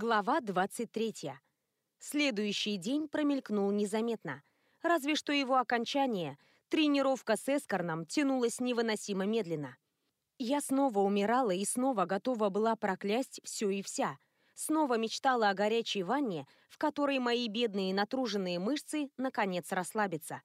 Глава 23. Следующий день промелькнул незаметно. Разве что его окончание, тренировка с Эскорном, тянулась невыносимо медленно. Я снова умирала и снова готова была проклясть все и вся. Снова мечтала о горячей ванне, в которой мои бедные натруженные мышцы наконец расслабятся.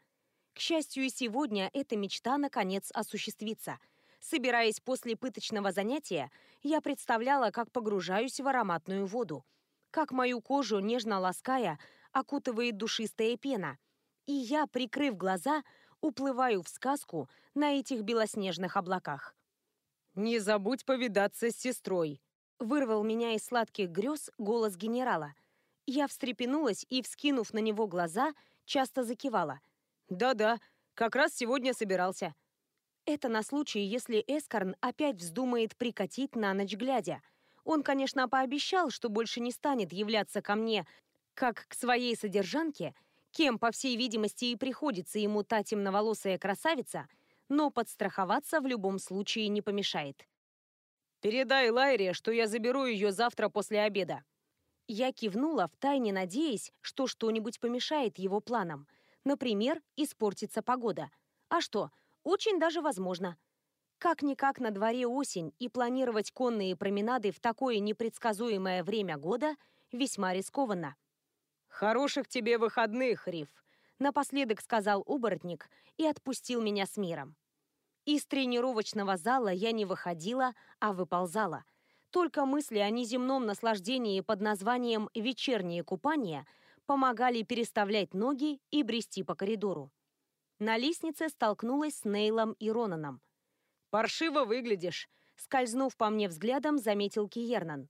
К счастью, сегодня эта мечта наконец осуществится. Собираясь после пыточного занятия, я представляла, как погружаюсь в ароматную воду. Как мою кожу, нежно лаская, окутывает душистая пена. И я, прикрыв глаза, уплываю в сказку на этих белоснежных облаках. «Не забудь повидаться с сестрой», — вырвал меня из сладких грез голос генерала. Я встрепенулась и, вскинув на него глаза, часто закивала. «Да-да, как раз сегодня собирался». Это на случай, если Эскорн опять вздумает прикатить на ночь глядя. Он, конечно, пообещал, что больше не станет являться ко мне как к своей содержанке, кем, по всей видимости, и приходится ему та темноволосая красавица, но подстраховаться в любом случае не помешает. «Передай Лайре, что я заберу ее завтра после обеда». Я кивнула, втайне надеясь, что что-нибудь помешает его планам. Например, испортится погода. А что, очень даже возможно. Как-никак на дворе осень, и планировать конные променады в такое непредсказуемое время года весьма рискованно. «Хороших тебе выходных, Риф», — напоследок сказал оборотник и отпустил меня с миром. Из тренировочного зала я не выходила, а выползала. Только мысли о неземном наслаждении под названием «вечернее купание» помогали переставлять ноги и брести по коридору. На лестнице столкнулась с Нейлом и Ронаном. «Паршиво выглядишь», — скользнув по мне взглядом, заметил Киернан.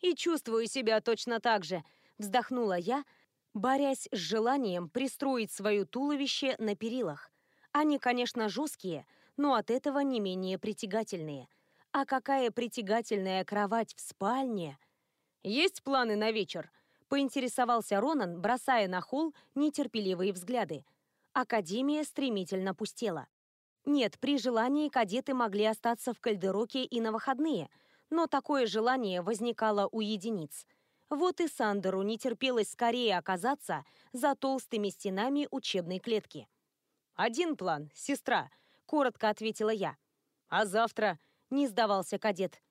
«И чувствую себя точно так же», — вздохнула я, борясь с желанием пристроить свое туловище на перилах. Они, конечно, жесткие, но от этого не менее притягательные. А какая притягательная кровать в спальне! «Есть планы на вечер?» — поинтересовался Ронан, бросая на холл нетерпеливые взгляды. Академия стремительно пустела. Нет, при желании кадеты могли остаться в Кальдероке и на выходные, но такое желание возникало у единиц. Вот и Сандеру не терпелось скорее оказаться за толстыми стенами учебной клетки. «Один план, сестра», — коротко ответила я. «А завтра?» — не сдавался кадет.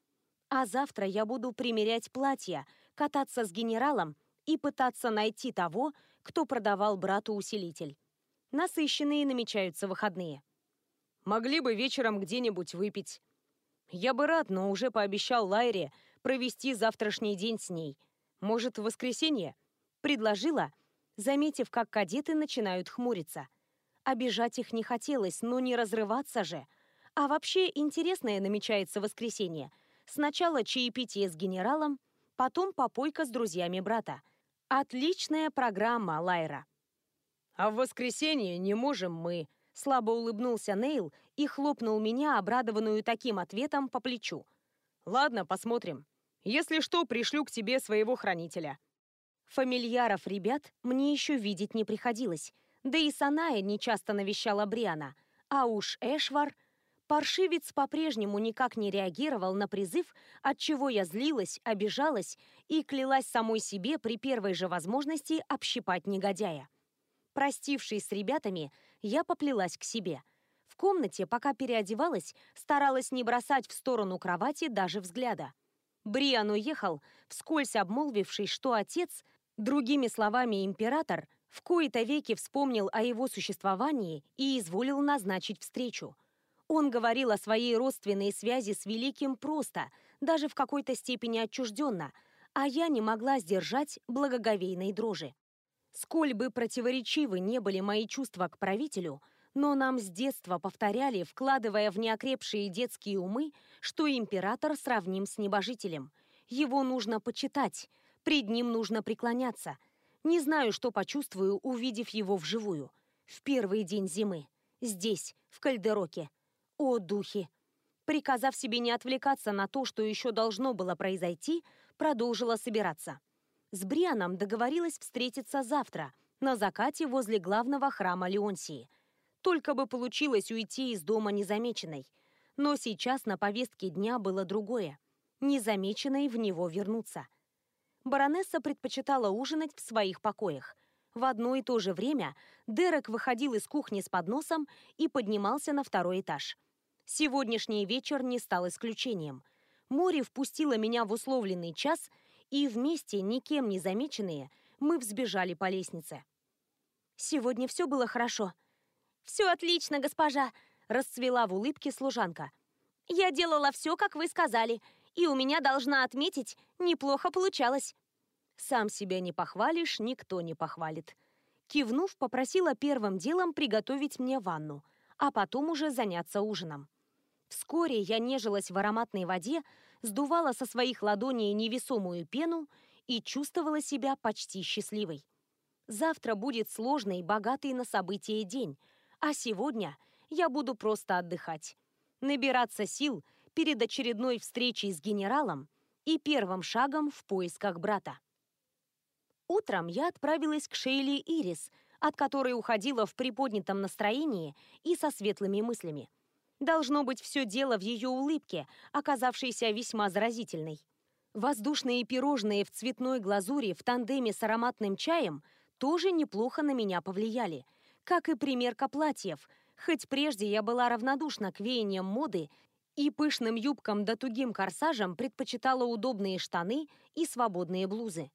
«А завтра я буду примерять платья, кататься с генералом и пытаться найти того, кто продавал брату усилитель». Насыщенные намечаются выходные. Могли бы вечером где-нибудь выпить. Я бы рад, но уже пообещал Лайре провести завтрашний день с ней. Может, в воскресенье? Предложила, заметив, как кадеты начинают хмуриться. Обижать их не хотелось, но не разрываться же. А вообще интересное намечается воскресенье. Сначала чаепитие с генералом, потом попойка с друзьями брата. Отличная программа, Лайра. «А в воскресенье не можем мы», — слабо улыбнулся Нейл и хлопнул меня, обрадованную таким ответом, по плечу. «Ладно, посмотрим. Если что, пришлю к тебе своего хранителя». Фамильяров ребят мне еще видеть не приходилось, да и Саная нечасто навещала Бриана, а уж Эшвар... Паршивец по-прежнему никак не реагировал на призыв, от чего я злилась, обижалась и клялась самой себе при первой же возможности общипать негодяя. Простившись с ребятами, я поплелась к себе. В комнате, пока переодевалась, старалась не бросать в сторону кровати даже взгляда. Бриан уехал, вскользь обмолвившись, что отец, другими словами император, в кои-то веки вспомнил о его существовании и изволил назначить встречу. Он говорил о своей родственной связи с Великим просто, даже в какой-то степени отчужденно, а я не могла сдержать благоговейной дрожи. Сколь бы противоречивы не были мои чувства к правителю, но нам с детства повторяли, вкладывая в неокрепшие детские умы, что император сравним с небожителем. Его нужно почитать, пред ним нужно преклоняться. Не знаю, что почувствую, увидев его вживую. В первый день зимы. Здесь, в Кальдероке. О, духи! Приказав себе не отвлекаться на то, что еще должно было произойти, продолжила собираться. С Брианом договорилась встретиться завтра, на закате возле главного храма Леонсии. Только бы получилось уйти из дома незамеченной. Но сейчас на повестке дня было другое. Незамеченной в него вернуться. баронесса предпочитала ужинать в своих покоях. В одно и то же время Дерек выходил из кухни с подносом и поднимался на второй этаж. Сегодняшний вечер не стал исключением. Море впустило меня в условленный час, и вместе, никем не замеченные, мы взбежали по лестнице. «Сегодня все было хорошо». «Все отлично, госпожа!» – расцвела в улыбке служанка. «Я делала все, как вы сказали, и у меня, должна отметить, неплохо получалось». «Сам себя не похвалишь, никто не похвалит». Кивнув, попросила первым делом приготовить мне ванну, а потом уже заняться ужином. Вскоре я нежилась в ароматной воде, сдувала со своих ладоней невесомую пену и чувствовала себя почти счастливой. Завтра будет сложный, богатый на события день, а сегодня я буду просто отдыхать. Набираться сил перед очередной встречей с генералом и первым шагом в поисках брата. Утром я отправилась к Шейли Ирис, от которой уходила в приподнятом настроении и со светлыми мыслями. Должно быть все дело в ее улыбке, оказавшейся весьма заразительной. Воздушные пирожные в цветной глазури в тандеме с ароматным чаем тоже неплохо на меня повлияли, как и примерка платьев, хоть прежде я была равнодушна к веяниям моды и пышным юбкам да тугим корсажам предпочитала удобные штаны и свободные блузы.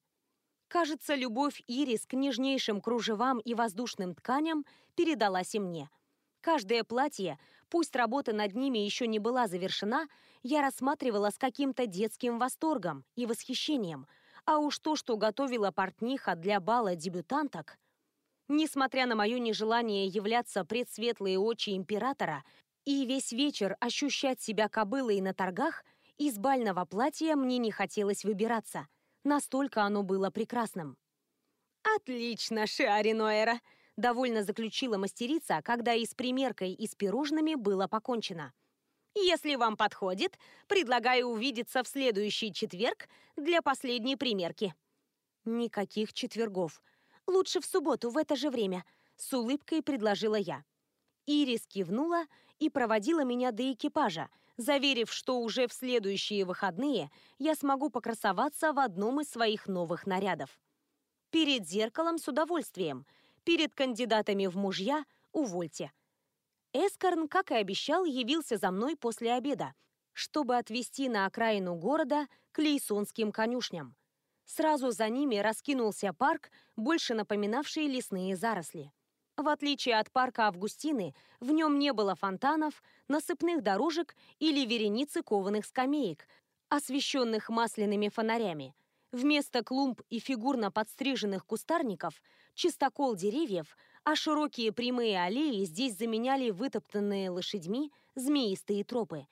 Кажется, любовь Ирис к нежнейшим кружевам и воздушным тканям передалась и мне. Каждое платье, пусть работа над ними еще не была завершена, я рассматривала с каким-то детским восторгом и восхищением, а уж то, что готовила портниха для бала дебютанток. Несмотря на мое нежелание являться пред светлые очи императора и весь вечер ощущать себя кобылой на торгах, из бального платья мне не хотелось выбираться – Настолько оно было прекрасным. «Отлично, Шиари Ноэра!» — довольно заключила мастерица, когда и с примеркой, и с пирожными было покончено. «Если вам подходит, предлагаю увидеться в следующий четверг для последней примерки». «Никаких четвергов. Лучше в субботу в это же время», — с улыбкой предложила я. Ирис кивнула и проводила меня до экипажа, заверив, что уже в следующие выходные я смогу покрасоваться в одном из своих новых нарядов. Перед зеркалом с удовольствием, перед кандидатами в мужья – увольте. Эскорн, как и обещал, явился за мной после обеда, чтобы отвезти на окраину города к Лейсонским конюшням. Сразу за ними раскинулся парк, больше напоминавший лесные заросли. В отличие от парка Августины, в нем не было фонтанов, насыпных дорожек или вереницы кованых скамеек, освещенных масляными фонарями. Вместо клумб и фигурно подстриженных кустарников – чистокол деревьев, а широкие прямые аллеи здесь заменяли вытоптанные лошадьми змеистые тропы.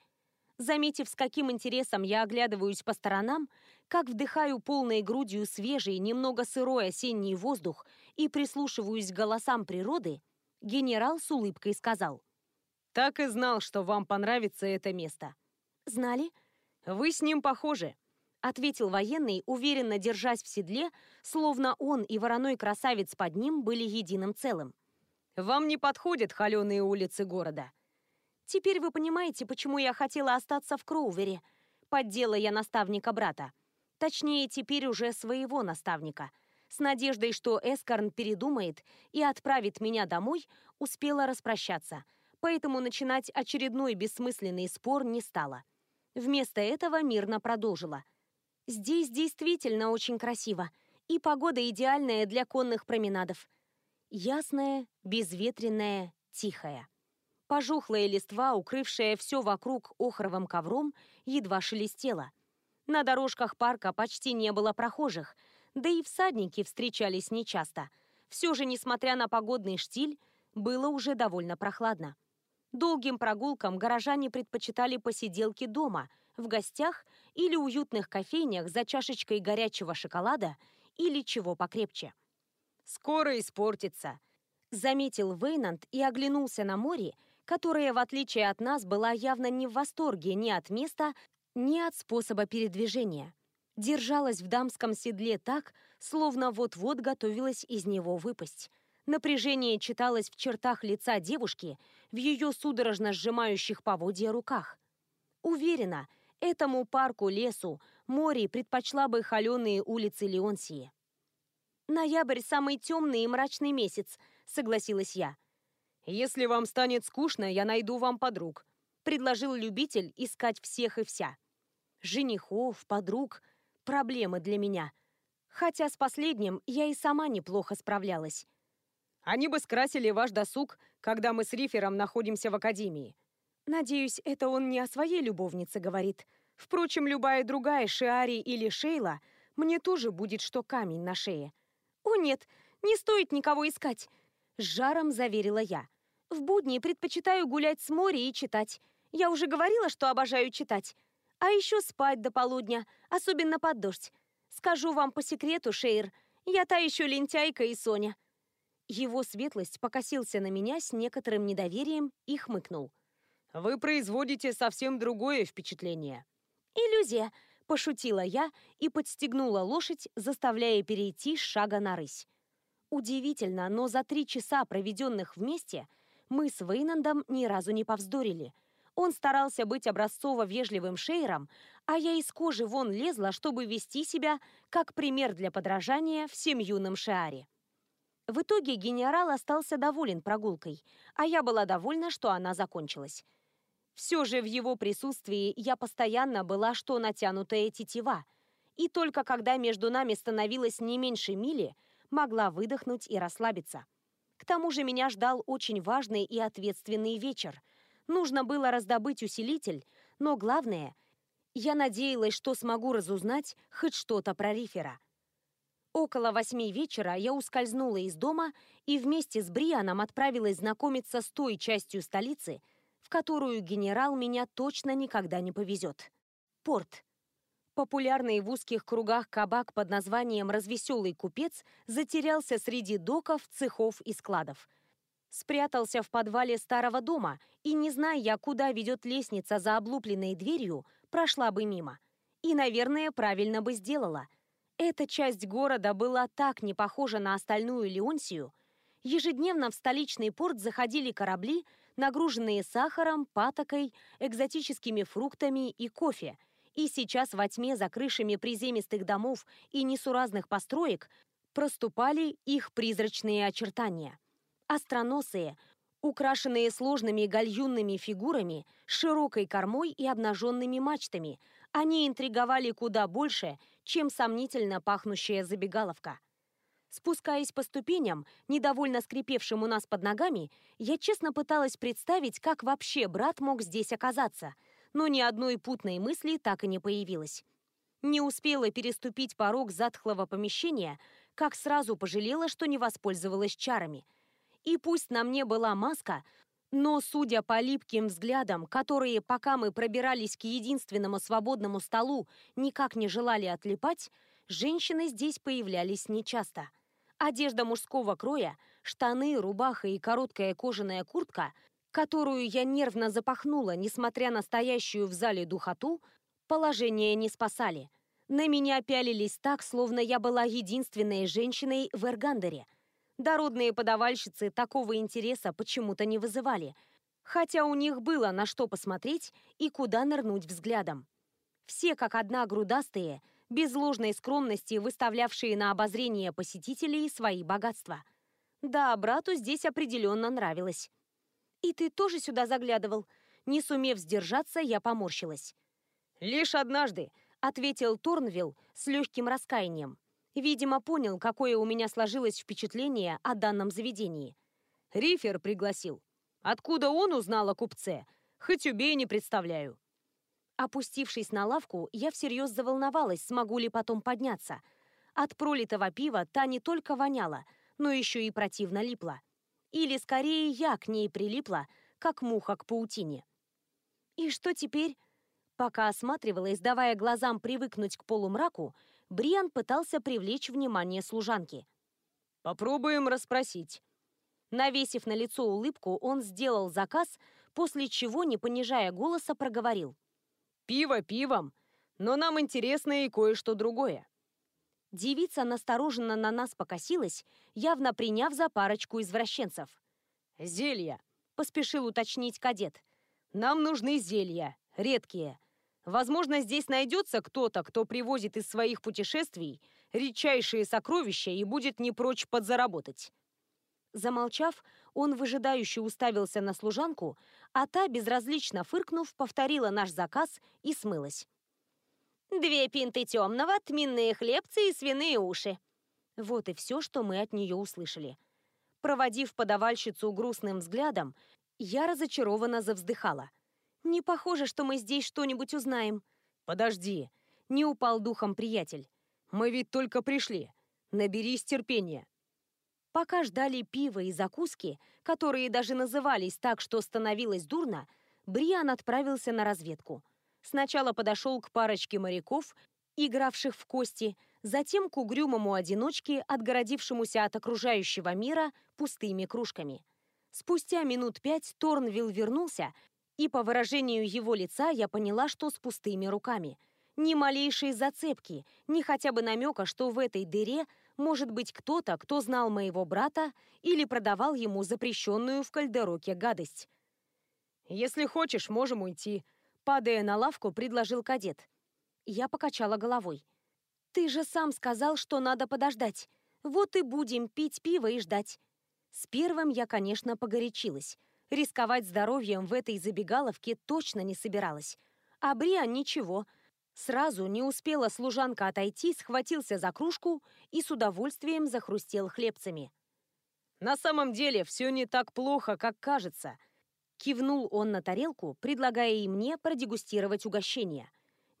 Заметив, с каким интересом я оглядываюсь по сторонам, как вдыхаю полной грудью свежий, немного сырой осенний воздух и прислушиваюсь к голосам природы, генерал с улыбкой сказал. «Так и знал, что вам понравится это место». «Знали?» «Вы с ним похожи», — ответил военный, уверенно держась в седле, словно он и вороной красавец под ним были единым целым. «Вам не подходят холеные улицы города». «Теперь вы понимаете, почему я хотела остаться в Кроувере», — поддела я наставника брата. Точнее, теперь уже своего наставника. С надеждой, что Эскарн передумает и отправит меня домой, успела распрощаться. Поэтому начинать очередной бессмысленный спор не стала. Вместо этого мирно продолжила. «Здесь действительно очень красиво, и погода идеальная для конных променадов. Ясная, безветренная, тихая. Пожухлая листва, укрывшая все вокруг охровым ковром, едва шелестела – на дорожках парка почти не было прохожих, да и всадники встречались нечасто. Все же, несмотря на погодный штиль, было уже довольно прохладно. Долгим прогулкам горожане предпочитали посиделки дома, в гостях или уютных кофейнях за чашечкой горячего шоколада или чего покрепче. «Скоро испортится», — заметил Вейнанд и оглянулся на море, которое, в отличие от нас, было явно не в восторге ни от места, ни от способа передвижения. Держалась в дамском седле так, словно вот-вот готовилась из него выпасть. Напряжение читалось в чертах лица девушки, в ее судорожно сжимающих поводья руках. Уверена, этому парку-лесу, Мори предпочла бы холеные улицы Леонсии. «Ноябрь – самый темный и мрачный месяц», – согласилась я. «Если вам станет скучно, я найду вам подруг», – предложил любитель искать всех и вся. Женихов, подруг – проблемы для меня. Хотя с последним я и сама неплохо справлялась. Они бы скрасили ваш досуг, когда мы с Рифером находимся в академии. Надеюсь, это он не о своей любовнице говорит. Впрочем, любая другая, Шиари или Шейла, мне тоже будет что камень на шее. О нет, не стоит никого искать, с жаром заверила я. В будни предпочитаю гулять с моря и читать. Я уже говорила, что обожаю читать. А еще спать до полудня, особенно под дождь. Скажу вам по секрету, Шейр, я та еще лентяйка и Соня. Его светлость покосился на меня с некоторым недоверием и хмыкнул. «Вы производите совсем другое впечатление». «Иллюзия», – пошутила я и подстегнула лошадь, заставляя перейти с шага на рысь. Удивительно, но за три часа, проведенных вместе, мы с Вейнандом ни разу не повздорили. Он старался быть образцово вежливым шейром, а я из кожи вон лезла, чтобы вести себя как пример для подражания всем юным шиаре. В итоге генерал остался доволен прогулкой, а я была довольна, что она закончилась. Все же в его присутствии я постоянно была что натянутая тетива, и только когда между нами становилось не меньше мили, могла выдохнуть и расслабиться. К тому же меня ждал очень важный и ответственный вечер. Нужно было раздобыть усилитель, но главное, я надеялась, что смогу разузнать хоть что-то про рифера. Около восьми вечера я ускользнула из дома и вместе с Брианом отправилась знакомиться с той частью столицы, в которую генерал меня точно никогда не повезет. Порт. Популярный в узких кругах кабак под названием «Развеселый купец» затерялся среди доков, цехов и складов. Спрятался в подвале старого дома, и, не зная куда ведет лестница за облупленной дверью, прошла бы мимо. И, наверное, правильно бы сделала – эта часть города была так не похожа на остальную Леонсию. Ежедневно в столичный порт заходили корабли, нагруженные сахаром, патокой, экзотическими фруктами и кофе. И сейчас во тьме за крышами приземистых домов и несуразных построек проступали их призрачные очертания. Остроносые, украшенные сложными гальюнными фигурами, широкой кормой и обнаженными мачтами, они интриговали куда больше, чем сомнительно пахнущая забегаловка. Спускаясь по ступеням, недовольно скрипевшим у нас под ногами, я честно пыталась представить, как вообще брат мог здесь оказаться, но ни одной путной мысли так и не появилось. Не успела переступить порог затхлого помещения, как сразу пожалела, что не воспользовалась чарами. И пусть на мне была маска, но, судя по липким взглядам, которые, пока мы пробирались к единственному свободному столу, никак не желали отлипать, женщины здесь появлялись нечасто. Одежда мужского кроя, штаны, рубаха и короткая кожаная куртка, которую я нервно запахнула, несмотря на стоящую в зале духоту, положение не спасали. На меня пялились так, словно я была единственной женщиной в Эргандере – Дородные подавальщицы такого интереса почему-то не вызывали, хотя у них было на что посмотреть и куда нырнуть взглядом. Все как одна грудастые, без ложной скромности выставлявшие на обозрение посетителей свои богатства. Да, брату здесь определенно нравилось. «И ты тоже сюда заглядывал?» Не сумев сдержаться, я поморщилась. «Лишь однажды», — ответил Торнвилл с легким раскаянием. Видимо, понял, какое у меня сложилось впечатление о данном заведении. Рифер пригласил. Откуда он узнал о купце? Хоть убей, не представляю. Опустившись на лавку, я всерьез заволновалась, смогу ли потом подняться. От пролитого пива та не только воняла, но еще и противно липла. Или, скорее, я к ней прилипла, как муха к паутине. И что теперь? Пока осматривалась, давая глазам привыкнуть к полумраку, Бриан пытался привлечь внимание служанки. «Попробуем расспросить». Навесив на лицо улыбку, он сделал заказ, после чего, не понижая голоса, проговорил. «Пиво пивом, но нам интересно и кое-что другое». Девица настороженно на нас покосилась, явно приняв за парочку извращенцев. «Зелья», — поспешил уточнить кадет. «Нам нужны зелья, редкие. Возможно, здесь найдется кто-то, кто привозит из своих путешествий редчайшие сокровища и будет не прочь подзаработать. Замолчав, он выжидающе уставился на служанку, а та, безразлично фыркнув, повторила наш заказ и смылась. «Две пинты темного, тминные хлебцы и свиные уши». Вот и все, что мы от нее услышали. Проводив подавальщицу грустным взглядом, я разочарованно завздыхала. «Не похоже, что мы здесь что-нибудь узнаем». «Подожди», — не упал духом приятель. «Мы ведь только пришли. Наберись терпения». Пока ждали пива и закуски, которые даже назывались так, что становилось дурно, Бриан отправился на разведку. Сначала подошел к парочке моряков, игравших в кости, затем к угрюмому одиночке, отгородившемуся от окружающего мира пустыми кружками. Спустя минут пять Торнвилл вернулся, и по выражению его лица я поняла, что с пустыми руками. Ни малейшей зацепки, ни хотя бы намека, что в этой дыре может быть кто-то, кто знал моего брата или продавал ему запрещенную в Кальдероке гадость. «Если хочешь, можем уйти», — падая на лавку, предложил кадет. Я покачала головой. «Ты же сам сказал, что надо подождать. Вот и будем пить пиво и ждать». С первым я, конечно, погорячилась. Рисковать здоровьем в этой забегаловке точно не собиралась. А Бриан ничего — Сразу не успела служанка отойти, схватился за кружку и с удовольствием захрустел хлебцами. «На самом деле все не так плохо, как кажется», Кивнул он на тарелку, предлагая и мне продегустировать угощение.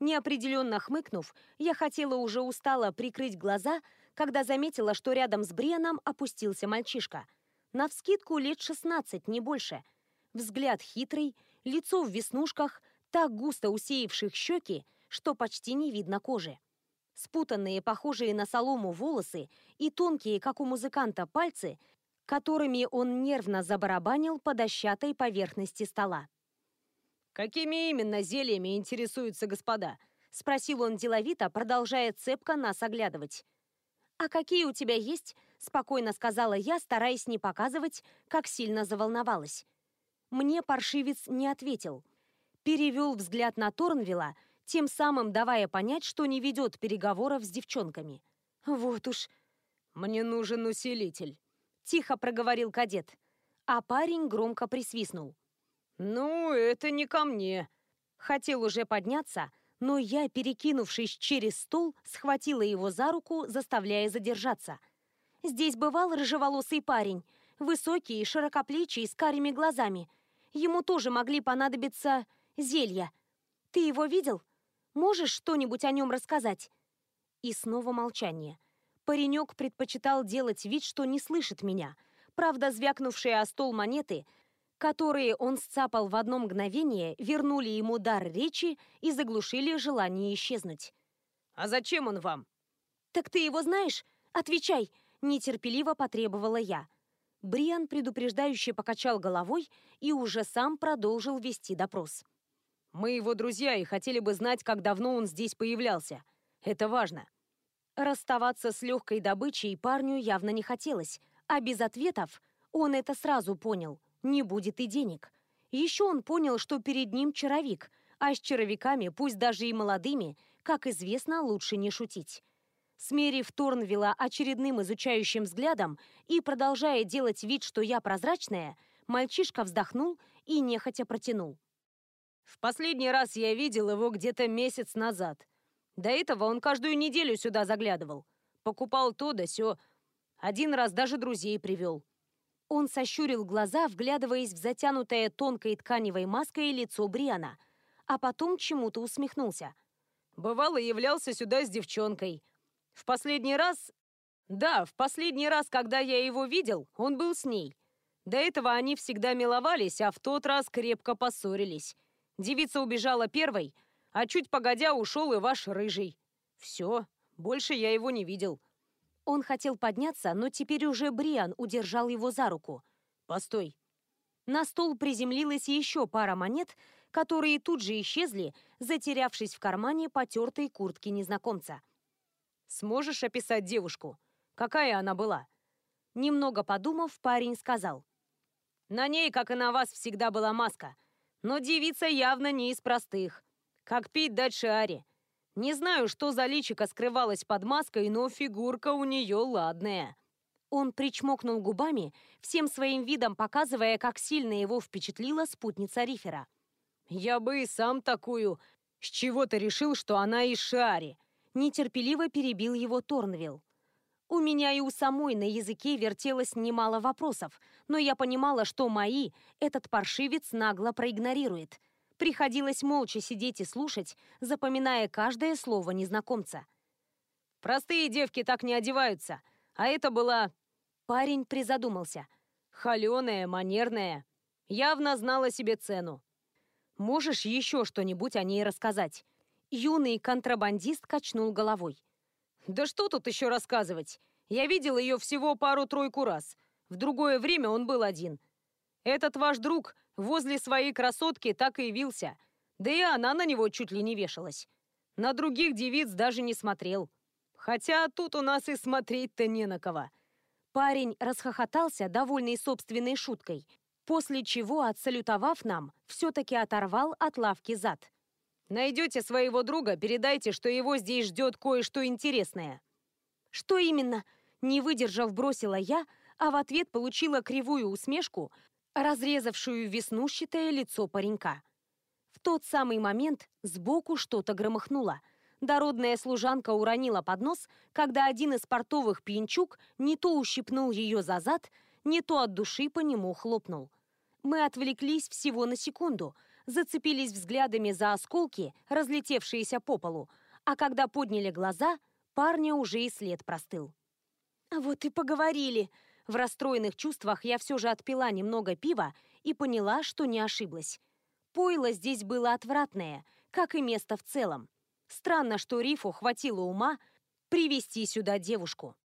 Неопределенно хмыкнув, я хотела уже устало прикрыть глаза, когда заметила, что рядом с Брианом опустился мальчишка. Навскидку лет 16, не больше. Взгляд хитрый, лицо в веснушках, так густо усеявших щеки, что почти не видно кожи. Спутанные, похожие на солому волосы и тонкие, как у музыканта, пальцы, которыми он нервно забарабанил по дощатой поверхности стола. «Какими именно зельями интересуются господа?» — спросил он деловито, продолжая цепко нас оглядывать. «А какие у тебя есть?» — спокойно сказала я, стараясь не показывать, как сильно заволновалась. Мне паршивец не ответил. Перевел взгляд на Торнвилла, тем самым давая понять, что не ведет переговоров с девчонками. Вот уж. «Мне нужен усилитель», — тихо проговорил кадет. А парень громко присвистнул. «Ну, это не ко мне». Хотел уже подняться, но я, перекинувшись через стол, схватила его за руку, заставляя задержаться. Здесь бывал рыжеволосый парень, высокий, широкоплечий, с карими глазами. Ему тоже могли понадобиться зелья. Ты его видел? Можешь что-нибудь о нем рассказать?» И снова молчание. Паренек предпочитал делать вид, что не слышит меня. Правда, звякнувшие о стол монеты, которые он сцапал в одно мгновение, вернули ему дар речи и заглушили желание исчезнуть. «А зачем он вам?» «Так ты его знаешь? Отвечай!» – нетерпеливо потребовала я. Бриан предупреждающе покачал головой и уже сам продолжил вести допрос. Мы его друзья и хотели бы знать, как давно он здесь появлялся. Это важно. Расставаться с легкой добычей парню явно не хотелось, а без ответов он это сразу понял. Не будет и денег. Еще он понял, что перед ним чаровик, а с чаровиками, пусть даже и молодыми, как известно, лучше не шутить. Смерив Торнвилла очередным изучающим взглядом и продолжая делать вид, что я прозрачная, мальчишка вздохнул и нехотя протянул. В последний раз я видел его где-то месяц назад. До этого он каждую неделю сюда заглядывал. Покупал то да сё. Один раз даже друзей привел. Он сощурил глаза, вглядываясь в затянутое тонкой тканевой маской лицо Бриана, а потом чему-то усмехнулся. Бывало, являлся сюда с девчонкой. В последний раз... Да, в последний раз, когда я его видел, он был с ней. До этого они всегда миловались, а в тот раз крепко поссорились. Девица убежала первой, а чуть погодя ушел и ваш рыжий. Все, больше я его не видел. Он хотел подняться, но теперь уже Бриан удержал его за руку. «Постой». На стол приземлилась еще пара монет, которые тут же исчезли, затерявшись в кармане потертой куртки незнакомца. «Сможешь описать девушку? Какая она была?» Немного подумав, парень сказал. «На ней, как и на вас, всегда была маска. Но девица явно не из простых. Как пить дать Шиаре. Не знаю, что за личико скрывалось под маской, но фигурка у нее ладная. Он причмокнул губами, всем своим видом показывая, как сильно его впечатлила спутница Рифера. «Я бы и сам такую. С чего ты решил, что она из Шиари?» Нетерпеливо перебил его Торнвилл. У меня и у самой на языке вертелось немало вопросов, но я понимала, что мои этот паршивец нагло проигнорирует. Приходилось молча сидеть и слушать, запоминая каждое слово незнакомца. «Простые девки так не одеваются, а это была...» Парень призадумался. «Холеная, манерная. Явно знала себе цену. Можешь еще что-нибудь о ней рассказать?» Юный контрабандист качнул головой. Да что тут еще рассказывать? Я видел ее всего пару-тройку раз. В другое время он был один. Этот ваш друг возле своей красотки так и явился. Да и она на него чуть ли не вешалась. На других девиц даже не смотрел. Хотя тут у нас и смотреть-то не на кого. Парень расхохотался, довольный собственной шуткой, после чего, отсалютовав нам, все-таки оторвал от лавки зад. Найдете своего друга, передайте, что его здесь ждет кое-что интересное». «Что именно?» Не выдержав, бросила я, а в ответ получила кривую усмешку, разрезавшую веснушчатое лицо паренька. В тот самый момент сбоку что-то громыхнуло. Дородная служанка уронила поднос, когда один из портовых пьянчук не то ущипнул ее за зад, не то от души по нему хлопнул. Мы отвлеклись всего на секунду — зацепились взглядами за осколки, разлетевшиеся по полу, а когда подняли глаза, парня уже и след простыл. «А «Вот и поговорили!» В расстроенных чувствах я все же отпила немного пива и поняла, что не ошиблась. Пойло здесь было отвратное, как и место в целом. Странно, что Рифу хватило ума привести сюда девушку.